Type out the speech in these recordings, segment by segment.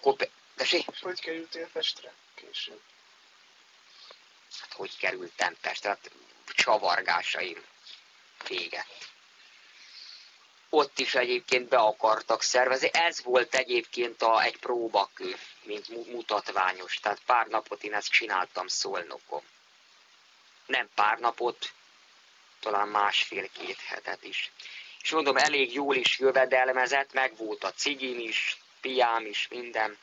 akkor... Tessék? És hogy kerültél Pestre később? Hát hogy kerültem Pestre? Hát csavargásaim véget. Ott is egyébként be akartak szervezni. Ez volt egyébként a, egy próbakő, mint mutatványos. Tehát pár napot én ezt csináltam Szolnokon. Nem pár napot, talán másfél-két hetet is. És mondom, elég jól is jövedelmezett, meg volt a cigim is, piám is, minden.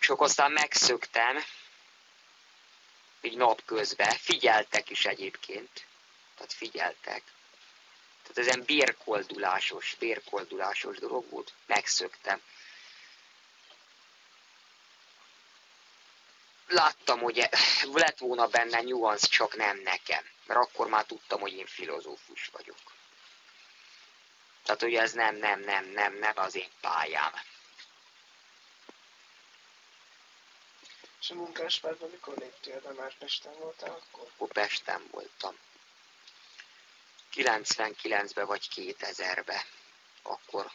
És akkor aztán megszöktem, így napközben, figyeltek is egyébként, tehát figyeltek. Tehát ezen bérkoldulásos, bérkoldulásos dolog volt, megszöktem. Láttam, hogy lett volna benne nyuansz, csak nem nekem. Mert akkor már tudtam, hogy én filozófus vagyok. Tehát, hogy ez nem, nem, nem, nem, nem az én pályám. És a munkáspárban mikor léptél be? Már Pesten voltál akkor? Akkor Pesten voltam. 99-ben vagy 2000-ben. Akkor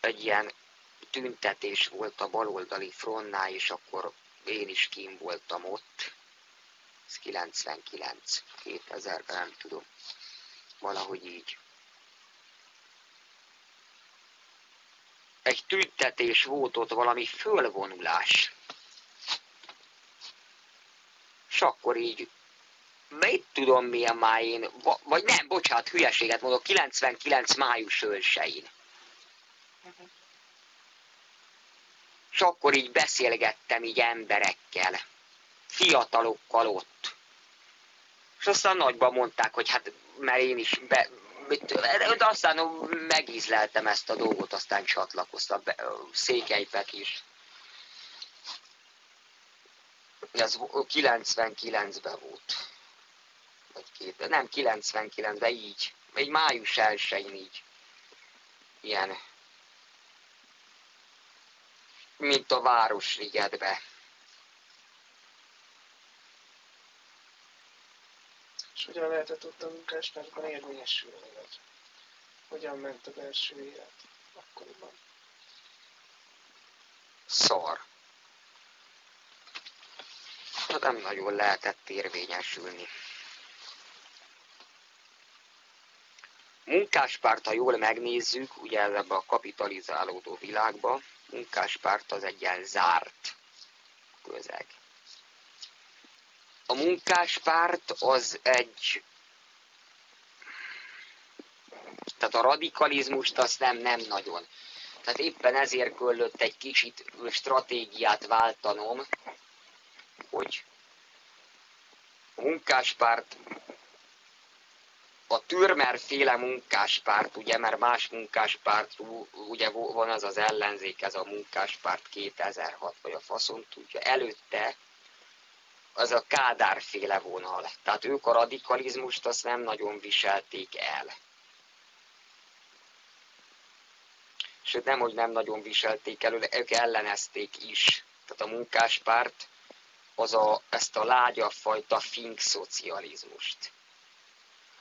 egy ilyen tüntetés volt a baloldali frontnál, és akkor én is kim voltam ott. Ez 99, 2000-ben nem tudom. Valahogy így. Egy tüntetés volt ott, valami fölvonulás. És akkor így mit tudom milyen májén, vagy nem, bocsánat, hülyeséget mondok, 99 május ősein. Uh-huh. És akkor így beszélgettem így emberekkel, fiatalokkal ott. És aztán nagyban mondták, hogy hát, mert én is be, de aztán megízleltem ezt a dolgot, aztán csatlakoztam, Székelypek is. Ez 99-ben volt. Vagy két, nem 99-ben így. Egy május 1 így. Ilyen. Mint a Városligetbe. És hogyan lehetett ott a munkáspártban érvényesülni? Vagy hogyan ment a belső élet akkoriban? Szar. Hát nem nagyon lehetett érvényesülni. Munkáspárt, ha jól megnézzük, ugye ebbe a kapitalizálódó világba, munkáspárt az egy ilyen zárt közeg. A munkáspárt az egy tehát a radikalizmust azt nem, nem nagyon. Tehát éppen ezért kellett egy kicsit stratégiát váltanom, hogy a munkáspárt, a Türmer féle munkáspárt, ugye, mert más munkáspárt, ugye van az az ellenzék, ez a munkáspárt 2006, vagy a faszon tudja, előtte az a Kádár féle vonal. Tehát ők a radikalizmust azt nem nagyon viselték el. Sőt, nem, hogy nem nagyon viselték el, ők ellenezték is. Tehát a munkáspárt az a, ezt a lágyabb fajta fink szocializmust.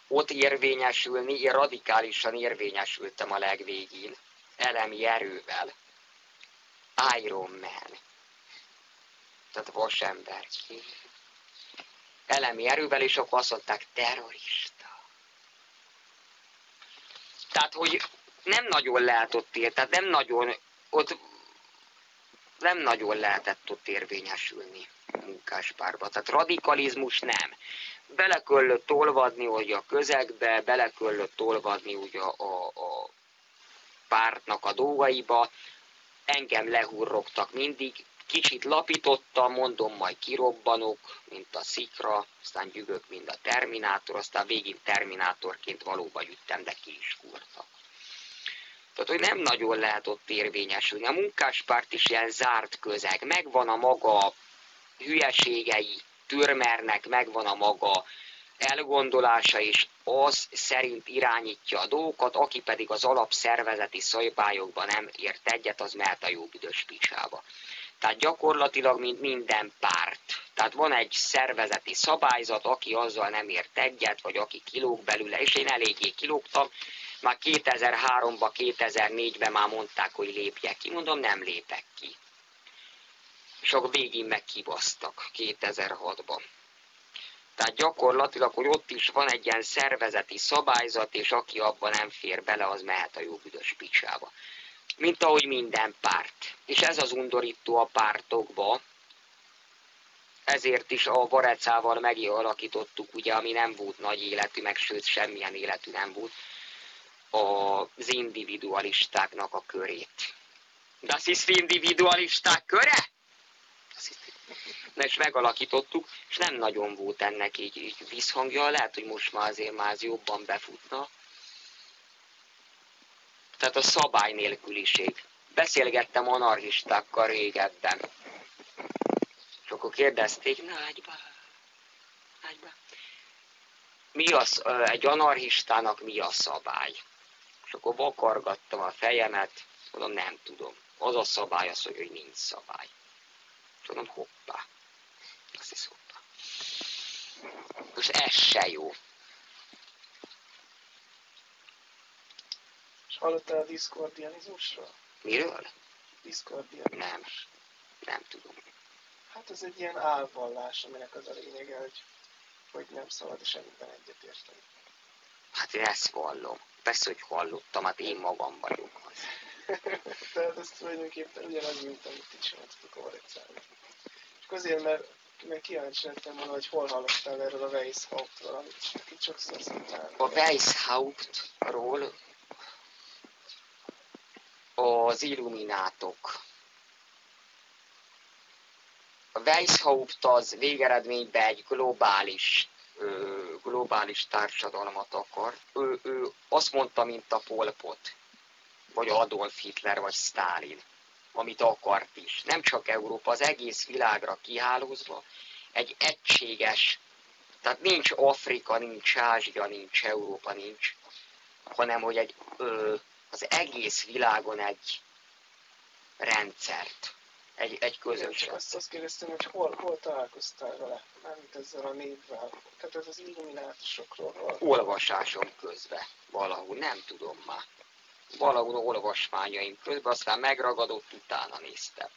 Ott érvényesülni, én radikálisan érvényesültem a legvégén, elemi erővel. Iron Man. Tehát vasember. Elemi erővel, és akkor azt mondták, terrorista. Tehát, hogy nem nagyon lehet ott ér, tehát nem nagyon, ott nem nagyon lehetett ott érvényesülni munkáspárba. Tehát radikalizmus nem. Bele kellett olvadni hogy a közegbe, bele kellett olvadni ugye a, a, a pártnak a dolgaiba, engem lehurrogtak mindig, kicsit lapítottam, mondom, majd kirobbanok, mint a szikra, aztán gyűgök, mint a terminátor, aztán végig terminátorként valóban jöttem, de ki is kurtak. Tehát, hogy nem nagyon lehet ott érvényesülni. A munkáspárt is ilyen zárt közeg. Megvan a maga hülyeségei, Türmernek megvan a maga elgondolása, és az szerint irányítja a dolgokat, aki pedig az alapszervezeti szabályokban nem ért egyet, az mehet a jó büdös picsába. Tehát gyakorlatilag, mint minden párt. Tehát van egy szervezeti szabályzat, aki azzal nem ért egyet, vagy aki kilóg belőle, és én eléggé kilógtam, Már 2003-ban, 2004-ben már mondták, hogy lépjek ki. Mondom, nem lépek ki. És akkor végén meg kibasztak 2006-ban. Tehát gyakorlatilag, hogy ott is van egy ilyen szervezeti szabályzat, és aki abban nem fér bele, az mehet a jó büdös picsába. Mint ahogy minden párt. És ez az undorító a pártokba, ezért is a Varecával megalakítottuk, ugye, ami nem volt nagy életű, meg sőt semmilyen életű nem volt, az individualistáknak a körét. Azt hisz individualisták köre? Na és megalakítottuk, és nem nagyon volt ennek így, így visszhangja, lehet, hogy most már azért már az jobban befutna. Tehát a szabály nélküliség. Beszélgettem anarchistákkal régebben. És akkor kérdezték, na ágyba, ágyba. Mi az, egy anarchistának mi a szabály? És akkor vakargattam a fejemet, mondom, nem tudom. Az a szabály az, hogy nincs szabály. És mondom, hoppá. Azt is hoppá. Most ez se jó. És hallottál a diszkordianizmusról? Miről? Diszkordianizmus. Nem. Nem tudom. Hát ez egy ilyen álvallás, aminek az a lényege, hogy, hogy nem szabad semmiben egyetérteni. Hát én ezt vallom. Persze, hogy hallottam, hát én magam vagyok az. Tehát ez tulajdonképpen ugyanaz, mint amit itt csináltatok a Varecával. Csak azért, mert, mert kíváncsi lettem volna, hogy hol hallottál erről a Weishauptról, amit itt sokszor szoktál. A Weishauptról az illuminátok. A Weishaupt az végeredményben egy globális globális társadalmat akar. Ő, ő azt mondta, mint a Polpot, vagy Adolf Hitler, vagy Stalin, amit akart is. Nem csak Európa, az egész világra kihálózva egy egységes, tehát nincs Afrika, nincs Ázsia, nincs Európa, nincs, hanem hogy egy, ö, az egész világon egy rendszert egy, egy közös. Azt, azt kérdeztem, hogy hol, hol találkoztál vele, mármint ezzel a névvel. Tehát ez az illuminátusokról. Olvasásom közben valahol, nem tudom már. Valahol olvasmányaim közben, aztán megragadott, utána néztem.